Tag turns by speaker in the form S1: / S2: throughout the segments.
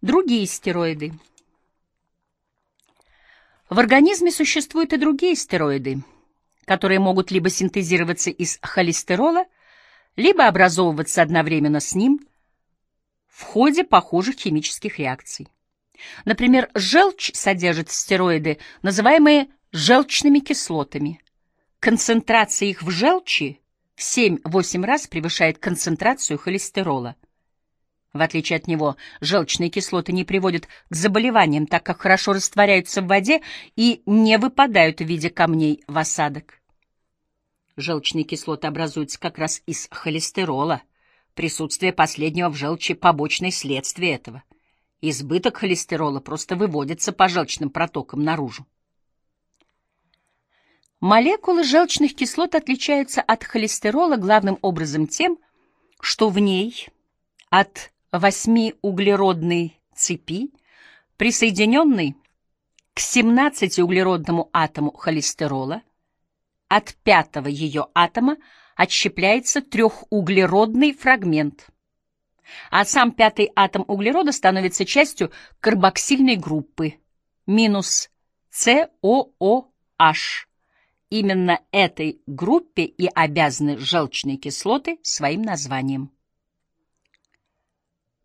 S1: Другие стероиды. В организме существуют и другие стероиды, которые могут либо синтезироваться из холестерола, либо образовываться одновременно с ним в ходе похожих химических реакций. Например, желчь содержит стероиды, называемые желчными кислотами. Концентрация их в желчи в 7-8 раз превышает концентрацию холестерола. В отличие от него, желчные кислоты не приводят к заболеваниям, так как хорошо растворяются в воде и не выпадают в виде камней в осадок. Желчные кислоты образуются как раз из холестерола. Присутствие последнего в желчи — побочное следствие этого. Избыток холестерола просто выводится по желчным протокам наружу. Молекулы желчных кислот отличаются от холестерола главным образом тем, что в ней от восьмиуглеродной цепи, присоединенной к 17-углеродному атому холестерола, от пятого ее атома отщепляется трехуглеродный фрагмент, а сам пятый атом углерода становится частью карбоксильной группы минус COOH. Именно этой группе и обязаны желчные кислоты своим названием.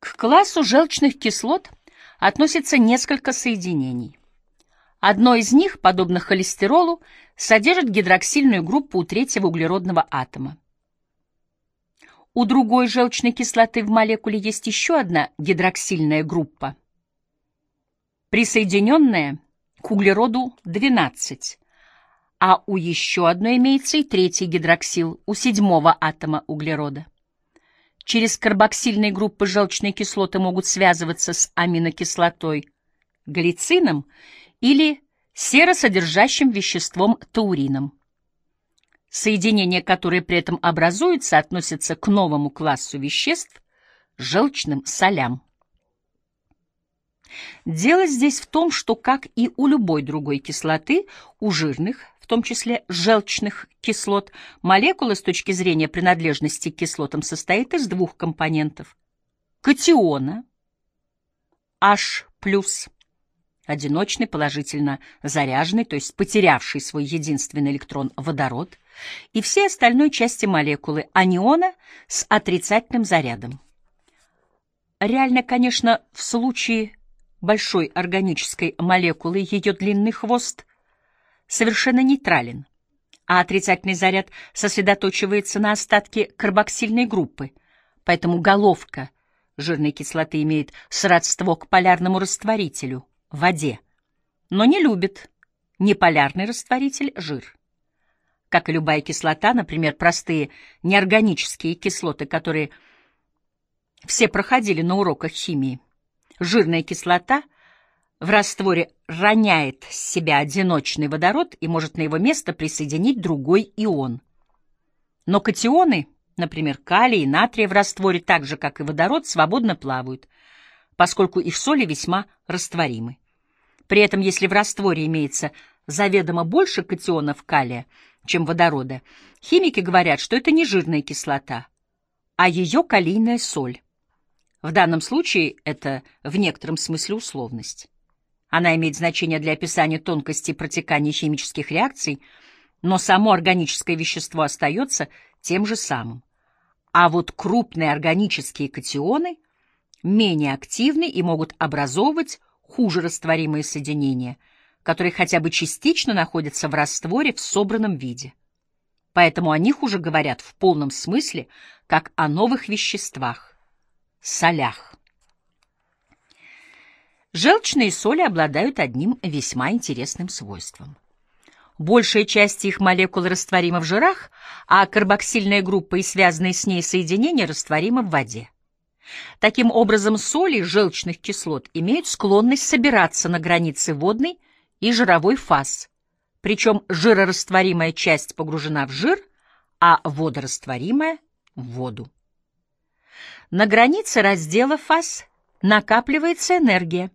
S1: К классу желчных кислот относится несколько соединений. Одно из них, подобно холестеролу, содержит гидроксильную группу у третьего углеродного атома. У другой желчной кислоты в молекуле есть еще одна гидроксильная группа, присоединенная к углероду 12, а у еще одной имеется и третий гидроксил у седьмого атома углерода. Через карбоксильные группы желчные кислоты могут связываться с аминокислотой глицином или серосодержащим веществом таурином. Соединения, которые при этом образуются, относятся к новому классу веществ – желчным солям. Дело здесь в том, что, как и у любой другой кислоты, у жирных, в том числе желчных кислот, молекула с точки зрения принадлежности к кислотам состоит из двух компонентов. Катиона H+, одиночный, положительно заряженный, то есть потерявший свой единственный электрон водород, и все остальной части молекулы аниона с отрицательным зарядом. Реально, конечно, в случае большой органической молекулы ее длинный хвост совершенно нейтрален, а отрицательный заряд сосредоточивается на остатке карбоксильной группы, поэтому головка жирной кислоты имеет сродство к полярному растворителю – воде, но не любит неполярный растворитель – жир. Как и любая кислота, например, простые неорганические кислоты, которые все проходили на уроках химии, Жирная кислота в растворе роняет с себя одиночный водород и может на его место присоединить другой ион. Но катионы, например, калий и натрий в растворе, так же, как и водород, свободно плавают, поскольку их соли весьма растворимы. При этом, если в растворе имеется заведомо больше катионов калия, чем водорода, химики говорят, что это не жирная кислота, а ее калийная соль. В данном случае это в некотором смысле условность. Она имеет значение для описания тонкости протекания химических реакций, но само органическое вещество остается тем же самым. А вот крупные органические катионы менее активны и могут образовывать хуже растворимые соединения, которые хотя бы частично находятся в растворе в собранном виде. Поэтому о них уже говорят в полном смысле, как о новых веществах солях. Желчные соли обладают одним весьма интересным свойством. Большая часть их молекул растворима в жирах, а карбоксильная группа и связанные с ней соединения растворимы в воде. Таким образом, соли желчных кислот имеют склонность собираться на границе водной и жировой фаз, причем жирорастворимая часть погружена в жир, а водорастворимая — в воду. На границе раздела фаз накапливается энергия,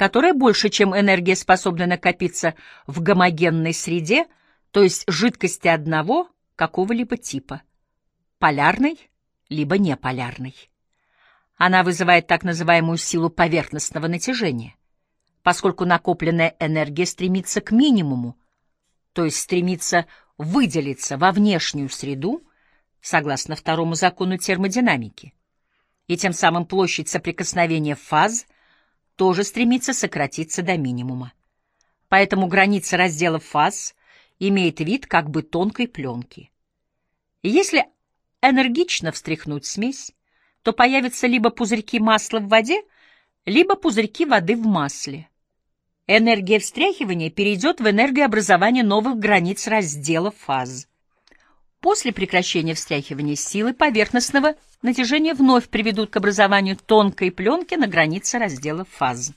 S1: которая больше, чем энергия, способна накопиться в гомогенной среде, то есть жидкости одного какого-либо типа, полярной либо неполярной. Она вызывает так называемую силу поверхностного натяжения, поскольку накопленная энергия стремится к минимуму, то есть стремится выделиться во внешнюю среду, согласно второму закону термодинамики, и тем самым площадь соприкосновения фаз тоже стремится сократиться до минимума. Поэтому граница раздела фаз имеет вид как бы тонкой пленки. Если энергично встряхнуть смесь, то появятся либо пузырьки масла в воде, либо пузырьки воды в масле. Энергия встряхивания перейдет в энергообразование новых границ раздела фаз. После прекращения встряхивания силы поверхностного натяжения вновь приведут к образованию тонкой пленки на границе раздела фаз.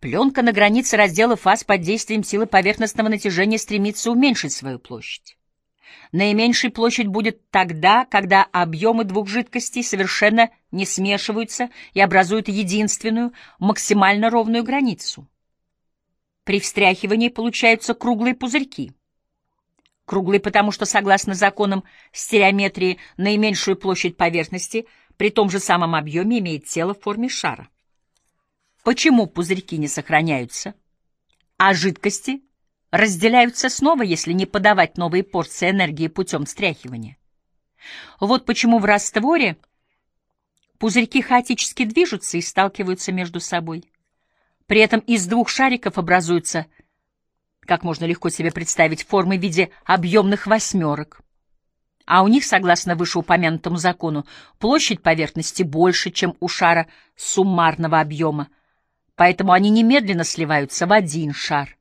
S1: Пленка на границе раздела фаз под действием силы поверхностного натяжения стремится уменьшить свою площадь. Наименьшей площадь будет тогда, когда объемы двух жидкостей совершенно не смешиваются и образуют единственную, максимально ровную границу. При встряхивании получаются круглые пузырьки. Круглые потому, что, согласно законам стереометрии, наименьшую площадь поверхности при том же самом объеме имеет тело в форме шара. Почему пузырьки не сохраняются, а жидкости разделяются снова, если не подавать новые порции энергии путем встряхивания. Вот почему в растворе пузырьки хаотически движутся и сталкиваются между собой. При этом из двух шариков образуются, как можно легко себе представить, формы в виде объемных восьмерок. А у них, согласно вышеупомянутому закону, площадь поверхности больше, чем у шара суммарного объема, поэтому они немедленно сливаются в один шар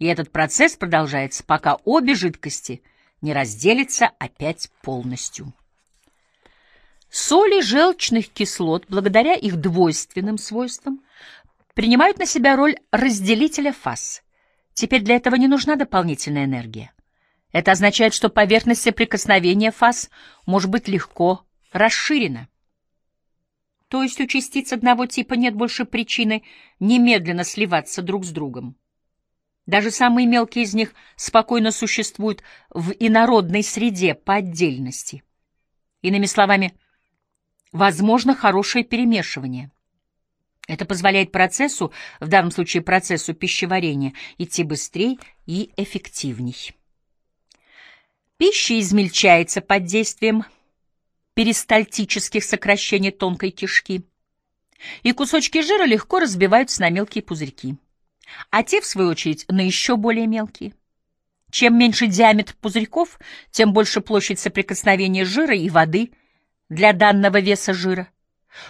S1: и этот процесс продолжается, пока обе жидкости не разделятся опять полностью. Соли желчных кислот, благодаря их двойственным свойствам, принимают на себя роль разделителя фаз. Теперь для этого не нужна дополнительная энергия. Это означает, что поверхность соприкосновения фаз может быть легко расширена. То есть у частиц одного типа нет больше причины немедленно сливаться друг с другом. Даже самые мелкие из них спокойно существуют в инородной среде по отдельности. Иными словами, возможно хорошее перемешивание. Это позволяет процессу, в данном случае процессу пищеварения, идти быстрее и эффективней. Пища измельчается под действием перистальтических сокращений тонкой кишки, и кусочки жира легко разбиваются на мелкие пузырьки а те, в свою очередь, на еще более мелкие. Чем меньше диаметр пузырьков, тем больше площадь соприкосновения жира и воды для данного веса жира.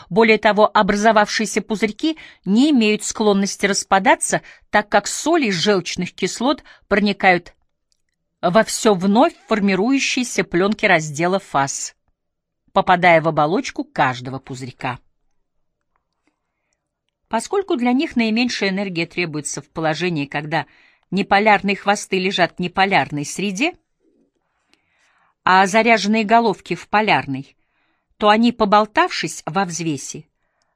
S1: Более того, образовавшиеся пузырьки не имеют склонности распадаться, так как соли желчных кислот проникают во все вновь формирующиеся пленки раздела фаз, попадая в оболочку каждого пузырька. Поскольку для них наименьшая энергия требуется в положении, когда неполярные хвосты лежат в неполярной среде, а заряженные головки в полярной, то они, поболтавшись во взвесе,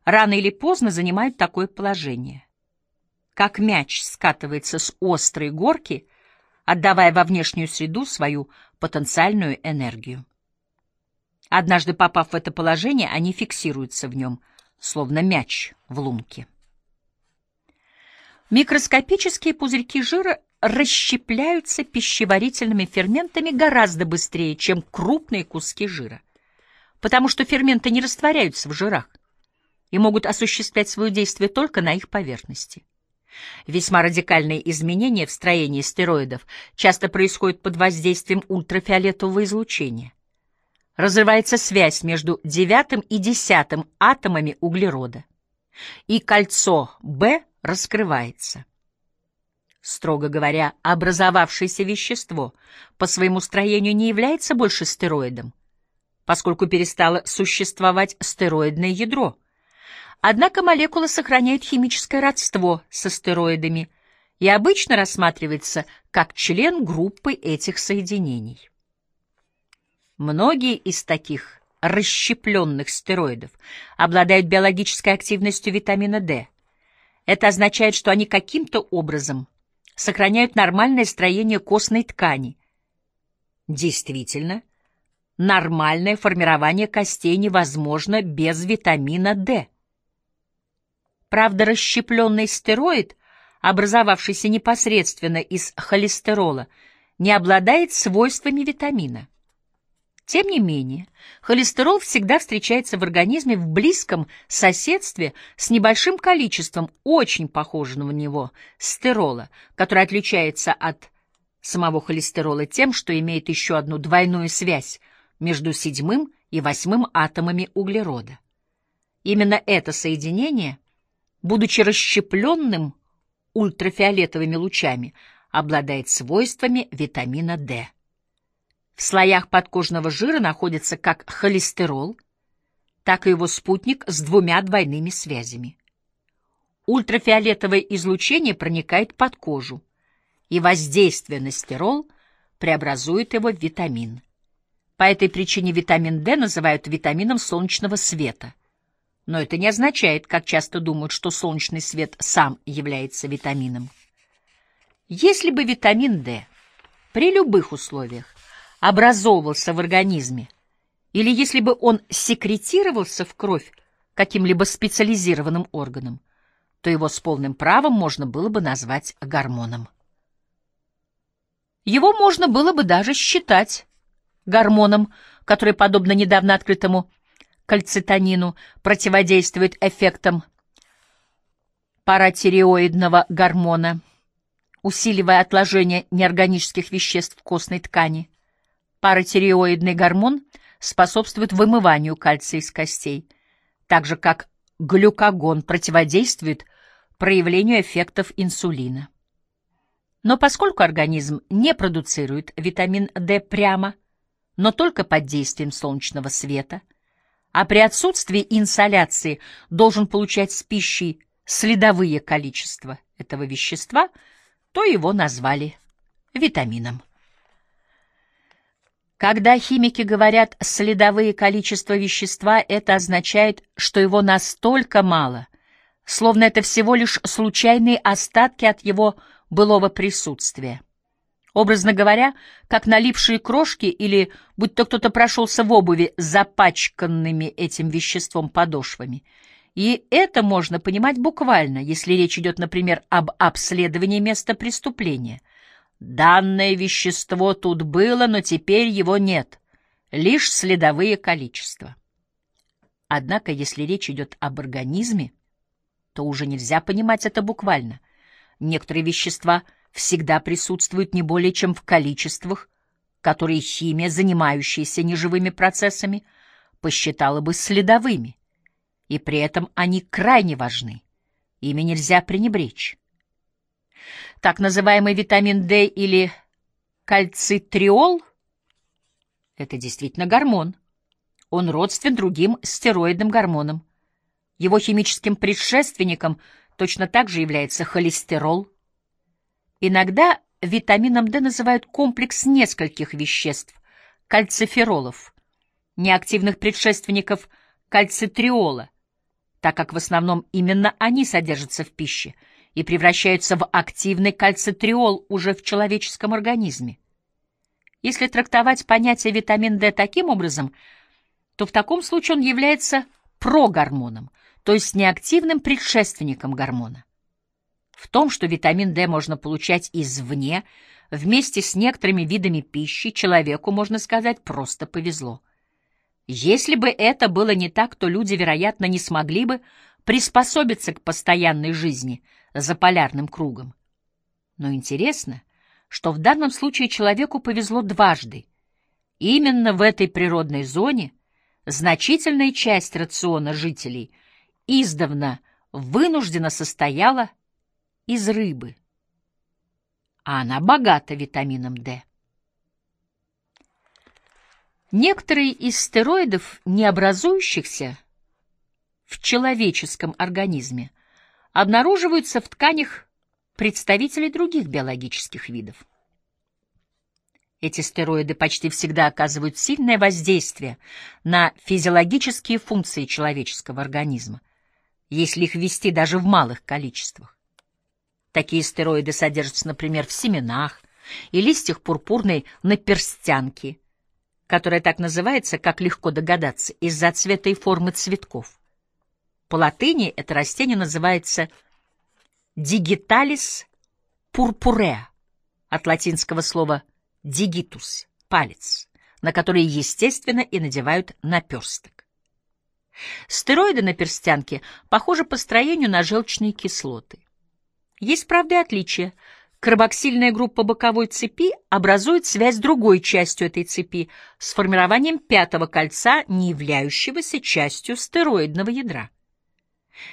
S1: рано или поздно занимают такое положение. Как мяч скатывается с острой горки, отдавая во внешнюю среду свою потенциальную энергию. Однажды попав в это положение, они фиксируются в нем – словно мяч в лунке. Микроскопические пузырьки жира расщепляются пищеварительными ферментами гораздо быстрее, чем крупные куски жира, потому что ферменты не растворяются в жирах и могут осуществлять свое действие только на их поверхности. Весьма радикальные изменения в строении стероидов часто происходят под воздействием ультрафиолетового излучения разрывается связь между девятым и десятым атомами углерода, и кольцо B раскрывается. Строго говоря, образовавшееся вещество по своему строению не является больше стероидом, поскольку перестало существовать стероидное ядро. Однако молекула сохраняет химическое родство со стероидами и обычно рассматривается как член группы этих соединений. Многие из таких расщепленных стероидов обладают биологической активностью витамина D. Это означает, что они каким-то образом сохраняют нормальное строение костной ткани. Действительно, нормальное формирование костей невозможно без витамина D. Правда, расщепленный стероид, образовавшийся непосредственно из холестерола, не обладает свойствами витамина. Тем не менее, холестерол всегда встречается в организме в близком соседстве с небольшим количеством очень похожего на него стерола, который отличается от самого холестерола тем, что имеет еще одну двойную связь между седьмым и восьмым атомами углерода. Именно это соединение, будучи расщепленным ультрафиолетовыми лучами, обладает свойствами витамина D. В слоях подкожного жира находится как холестерол, так и его спутник с двумя двойными связями. Ультрафиолетовое излучение проникает под кожу, и воздействие на стерол преобразует его в витамин. По этой причине витамин D называют витамином солнечного света. Но это не означает, как часто думают, что солнечный свет сам является витамином. Если бы витамин D при любых условиях образовывался в организме, или если бы он секретировался в кровь каким-либо специализированным органом, то его с полным правом можно было бы назвать гормоном. Его можно было бы даже считать гормоном, который, подобно недавно открытому кальцитонину, противодействует эффектам паратиреоидного гормона, усиливая отложение неорганических веществ в костной ткани. Паратиреоидный гормон способствует вымыванию кальция из костей, так же как глюкагон противодействует проявлению эффектов инсулина. Но поскольку организм не продуцирует витамин D прямо, но только под действием солнечного света, а при отсутствии инсоляции должен получать с пищей следовые количества этого вещества, то его назвали витамином. Когда химики говорят «следовые количества вещества», это означает, что его настолько мало, словно это всего лишь случайные остатки от его былого присутствия. Образно говоря, как налипшие крошки или будь то кто-то прошелся в обуви запачканными этим веществом подошвами. И это можно понимать буквально, если речь идет, например, об обследовании места преступления — Данное вещество тут было, но теперь его нет. Лишь следовые количества. Однако, если речь идет об организме, то уже нельзя понимать это буквально. Некоторые вещества всегда присутствуют не более чем в количествах, которые химия, занимающаяся неживыми процессами, посчитала бы следовыми, и при этом они крайне важны. Ими нельзя пренебречь. Так называемый витамин D или кальцитриол — это действительно гормон. Он родствен другим стероидным гормонам. Его химическим предшественником точно так же является холестерол. Иногда витамином D называют комплекс нескольких веществ — кальциферолов, неактивных предшественников кальцитриола, так как в основном именно они содержатся в пище — и превращаются в активный кальцитриол уже в человеческом организме. Если трактовать понятие витамин D таким образом, то в таком случае он является прогормоном, то есть неактивным предшественником гормона. В том, что витамин D можно получать извне, вместе с некоторыми видами пищи, человеку, можно сказать, просто повезло. Если бы это было не так, то люди, вероятно, не смогли бы приспособиться к постоянной жизни – за полярным кругом. Но интересно, что в данном случае человеку повезло дважды. Именно в этой природной зоне значительная часть рациона жителей издавна вынуждена состояла из рыбы, а она богата витамином D. Некоторые из стероидов, не образующихся в человеческом организме, обнаруживаются в тканях представителей других биологических видов. Эти стероиды почти всегда оказывают сильное воздействие на физиологические функции человеческого организма, если их ввести даже в малых количествах. Такие стероиды содержатся, например, в семенах и листьях пурпурной наперстянки, которое так называется, как легко догадаться, из-за цвета и формы цветков. По латыни это растение называется digitalis purpurea, от латинского слова digitus — палец, на который, естественно, и надевают наперсток. Стероиды на перстянке похожи по строению на желчные кислоты. Есть, правда, и отличия. Карбоксильная группа боковой цепи образует связь с другой частью этой цепи с формированием пятого кольца, не являющегося частью стероидного ядра.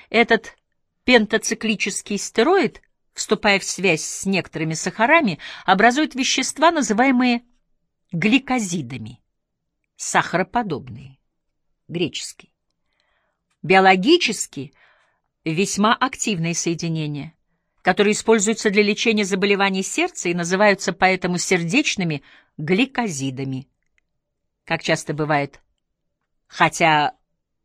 S1: Этот пентациклический стероид, вступая в связь с некоторыми сахарами, образует вещества, называемые гликозидами, сахароподобные, греческий. Биологически весьма активные соединения, которые используются для лечения заболеваний сердца и называются поэтому сердечными гликозидами. Как часто бывает, хотя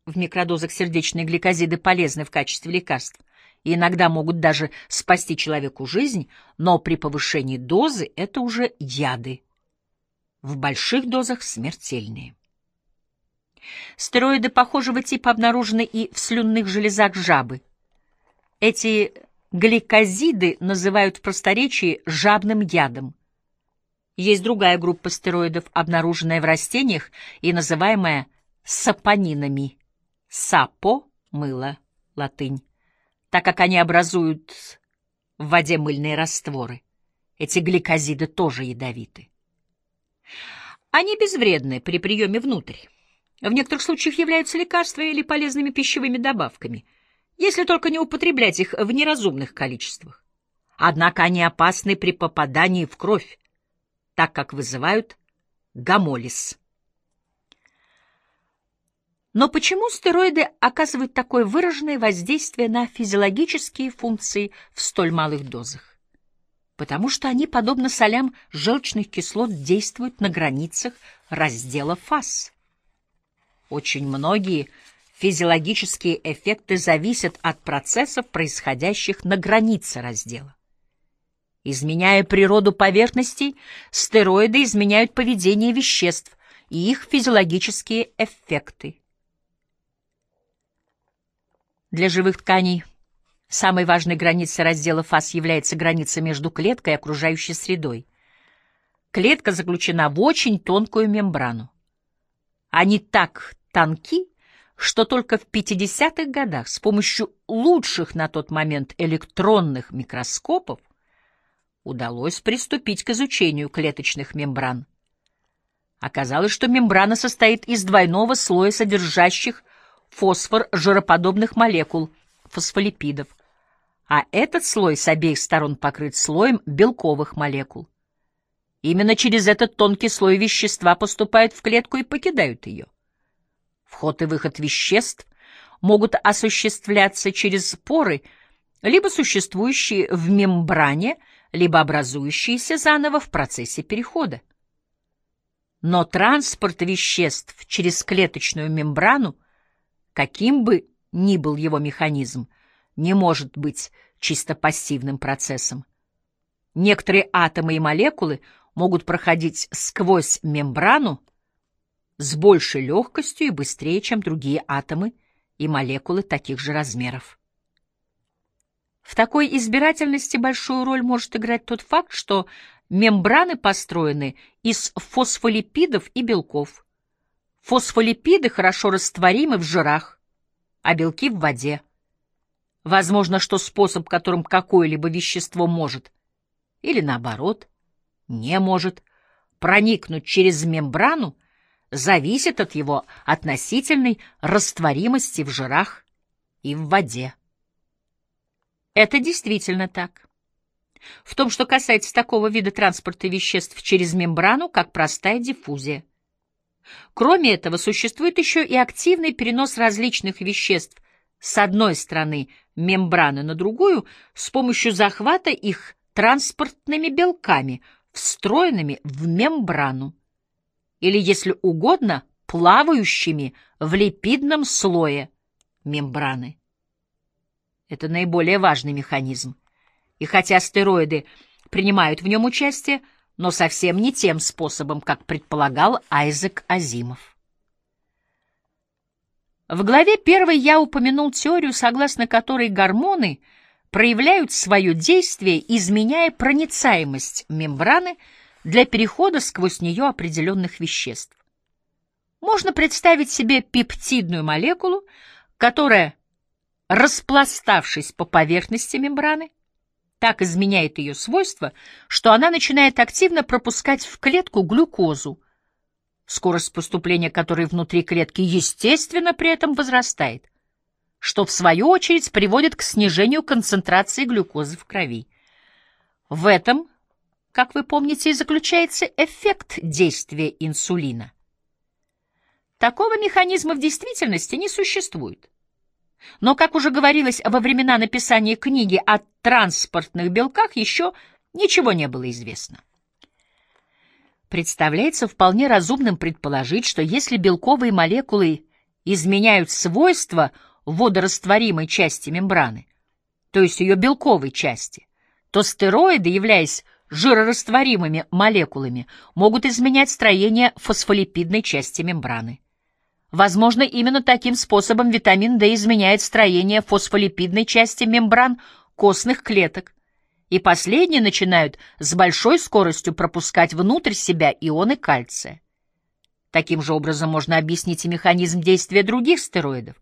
S1: в микродозах сердечные гликозиды полезны в качестве лекарств и иногда могут даже спасти человеку жизнь, но при повышении дозы это уже яды. В больших дозах смертельные. Стероиды похожего типа обнаружены и в слюнных железах жабы. Эти гликозиды называют в просторечии жабным ядом. Есть другая группа стероидов, обнаруженная в растениях и называемая сапонинами. Сапо — мыло, латынь, так как они образуют в воде мыльные растворы. Эти гликозиды тоже ядовиты. Они безвредны при приеме внутрь. В некоторых случаях являются лекарствами или полезными пищевыми добавками, если только не употреблять их в неразумных количествах. Однако они опасны при попадании в кровь, так как вызывают гамолиз. Но почему стероиды оказывают такое выраженное воздействие на физиологические функции в столь малых дозах? Потому что они, подобно солям желчных кислот, действуют на границах раздела фаз. Очень многие физиологические эффекты зависят от процессов, происходящих на границе раздела. Изменяя природу поверхностей, стероиды изменяют поведение веществ и их физиологические эффекты. Для живых тканей самой важной границей раздела фаз является граница между клеткой и окружающей средой. Клетка заключена в очень тонкую мембрану. Они так тонки, что только в 50-х годах с помощью лучших на тот момент электронных микроскопов удалось приступить к изучению клеточных мембран. Оказалось, что мембрана состоит из двойного слоя содержащих фосфор жироподобных молекул, фосфолипидов, а этот слой с обеих сторон покрыт слоем белковых молекул. Именно через этот тонкий слой вещества поступают в клетку и покидают ее. Вход и выход веществ могут осуществляться через поры, либо существующие в мембране, либо образующиеся заново в процессе перехода. Но транспорт веществ через клеточную мембрану каким бы ни был его механизм, не может быть чисто пассивным процессом. Некоторые атомы и молекулы могут проходить сквозь мембрану с большей легкостью и быстрее, чем другие атомы и молекулы таких же размеров. В такой избирательности большую роль может играть тот факт, что мембраны построены из фосфолипидов и белков. Фосфолипиды хорошо растворимы в жирах, а белки в воде. Возможно, что способ, которым какое-либо вещество может, или наоборот, не может, проникнуть через мембрану, зависит от его относительной растворимости в жирах и в воде. Это действительно так. В том, что касается такого вида транспорта веществ через мембрану, как простая диффузия – Кроме этого, существует еще и активный перенос различных веществ с одной стороны мембраны на другую с помощью захвата их транспортными белками, встроенными в мембрану, или, если угодно, плавающими в липидном слое мембраны. Это наиболее важный механизм. И хотя стероиды принимают в нем участие, но совсем не тем способом, как предполагал Айзек Азимов. В главе первой я упомянул теорию, согласно которой гормоны проявляют свое действие, изменяя проницаемость мембраны для перехода сквозь нее определенных веществ. Можно представить себе пептидную молекулу, которая, распластавшись по поверхности мембраны, так изменяет ее свойства, что она начинает активно пропускать в клетку глюкозу, скорость поступления которой внутри клетки естественно при этом возрастает, что в свою очередь приводит к снижению концентрации глюкозы в крови. В этом, как вы помните, и заключается эффект действия инсулина. Такого механизма в действительности не существует. Но, как уже говорилось во времена написания книги о транспортных белках, еще ничего не было известно. Представляется вполне разумным предположить, что если белковые молекулы изменяют свойства водорастворимой части мембраны, то есть ее белковой части, то стероиды, являясь жирорастворимыми молекулами, могут изменять строение фосфолипидной части мембраны. Возможно, именно таким способом витамин D изменяет строение фосфолипидной части мембран костных клеток, и последние начинают с большой скоростью пропускать внутрь себя ионы кальция. Таким же образом можно объяснить и механизм действия других стероидов,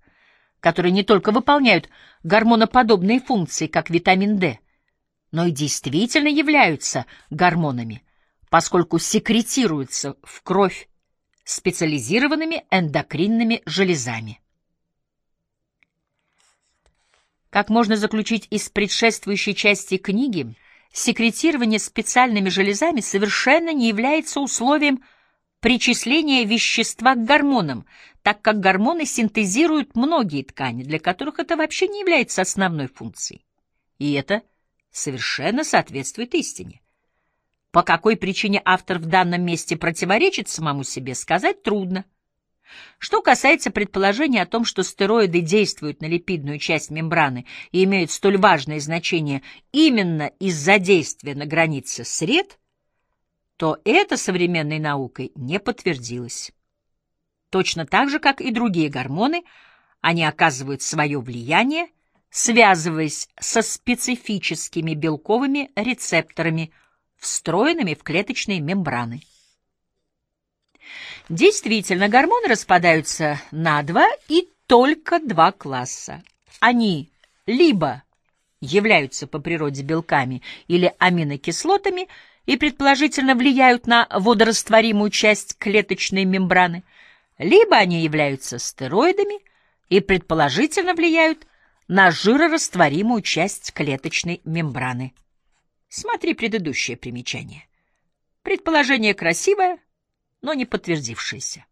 S1: которые не только выполняют гормоноподобные функции, как витамин D, но и действительно являются гормонами, поскольку секретируются в кровь специализированными эндокринными железами. Как можно заключить из предшествующей части книги, секретирование специальными железами совершенно не является условием причисления вещества к гормонам, так как гормоны синтезируют многие ткани, для которых это вообще не является основной функцией. И это совершенно соответствует истине. По какой причине автор в данном месте противоречит самому себе, сказать трудно. Что касается предположения о том, что стероиды действуют на липидную часть мембраны и имеют столь важное значение именно из-за действия на границе сред, то это современной наукой не подтвердилось. Точно так же, как и другие гормоны, они оказывают свое влияние, связываясь со специфическими белковыми рецепторами – встроенными в клеточные мембраны. Действительно, гормоны распадаются на два и только два класса. Они либо являются по природе белками или аминокислотами и предположительно влияют на водорастворимую часть клеточной мембраны, либо они являются стероидами и предположительно влияют на жирорастворимую часть клеточной мембраны. Смотри предыдущее примечание. Предположение красивое, но не подтвердившееся.